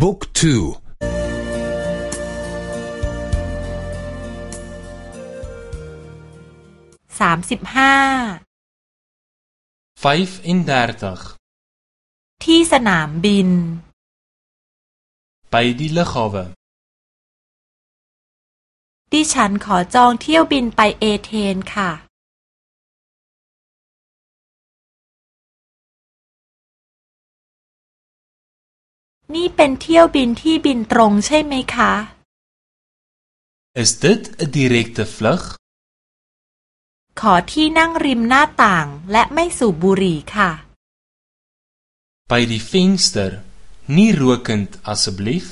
บุ๊กทูสามสิบห้าที่สนามบิน ไปดีลคาวดิฉันขอจองเที่ยวบินไปเอเธนค่ะ นี่เป็นเที่ยวบินที่บินตรงใช่ไหมคะ Is dit 'n direkte vlug ขอที่นั่งริมหน้าต่างและไม่สูบบุหรี่ค่ะ By die venster nie rokend asseblief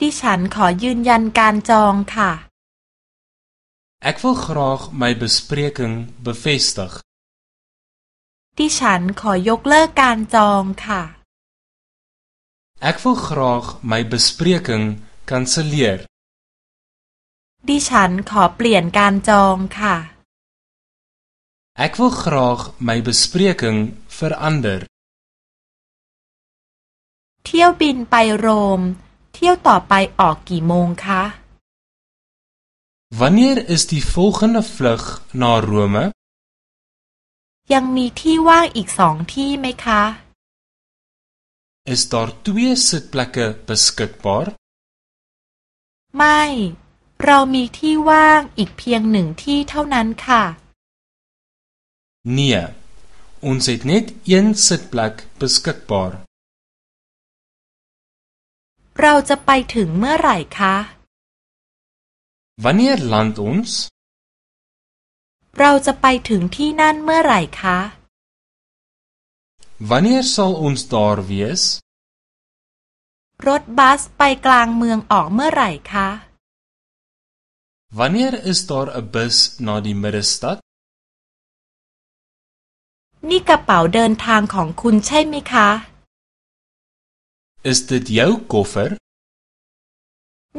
ดิฉันขอยืนยันการจองค่ะ Ek wil graag my bespreking bevestig ดิฉันขอยกเลิกการจองค่ะ Ek wil graag my bespreking kanselleer ดิฉันขอเปลี่ยนการจองค่ะ Ek wil graag my bespreking verander เที่ยวบินไปโรม เที่ยวต่อไปออกกี่โมงคะ Wanneer is die volgende vlug na Rome ยังมีที่ว่างอีกสองที่ไหมคะ Is daar twee sitplekke beskikbaar ไม่ เรามีที่ว่างอีกเพียงหนึ่งที่เท่านั้นค่ะ Nee, ons het net een sitplek beskikbaar. เราจะไปถึงเมื่อไหร่คะ Wanneer land ons? เราจะไปถึงที่นั่นเมื่อไหร่คะ Wanneer sal ons daar wees? รถบัสไปกลางเมืองออกเมื่อไหร่คะ Wanneer is daar 'n bus na die middestad? นี่กระเป๋าเดินทางของคุณใช่ไหมคะ Is dit jou koffer?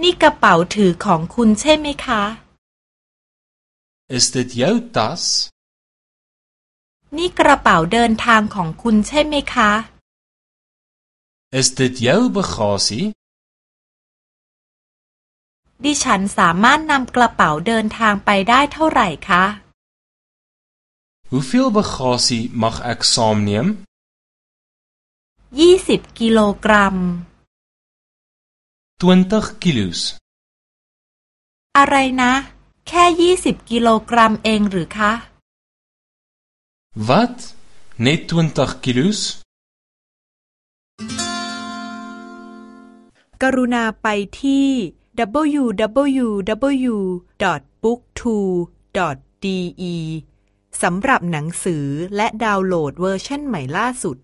นี่กระเป๋าถือของคุณใช่ไหมคะ Is dit jou tas? นี่กระเป๋าเดินทางของคุณใช่ไหมคะ Is dit jou bagasie? ดิฉันสามารถนำกระเป๋าเดินทางไปได้เท่าไหร่คะ Hoeveel bagasie mag ek saamneem? ยี่สิบกิโลกรัม 20 kilos. อะไรนะ แค่ยี่สิบกิโลกรัมเองหรือคะ Wat? Net 20 kilos? กรุณาไปที่ www.booktwo.de สำหรับหนังสือและดาวน์โหลดเวอร์ชันใหม่ล่าสุด